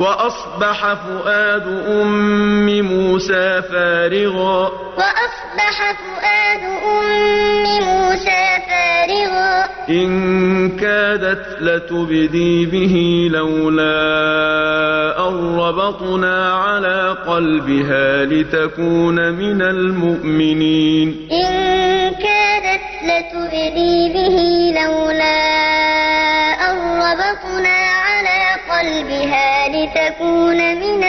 وَأَصْبَحَ فُؤَادُ أُمِّ مُوسَىٰ فَارِغًا ۖ. إِن كَادَتْ لَتُبْدِي بِهِ لَوْلَا أَن رَّبَطْنَا عَلَىٰ قَلْبِهَا لِتَكُونَ مِنَ الْمُؤْمِنِينَ. وَأَصْبَحَ فُؤَادُ أُمِّ مُوسَىٰ فَارِغًا ۖ إِن كَادَتْ لَتُبْدِي بِهِ لَوْلَا أَن رَّبَطْنَا قَلْبِهَا لِتَكُونَ مِنَ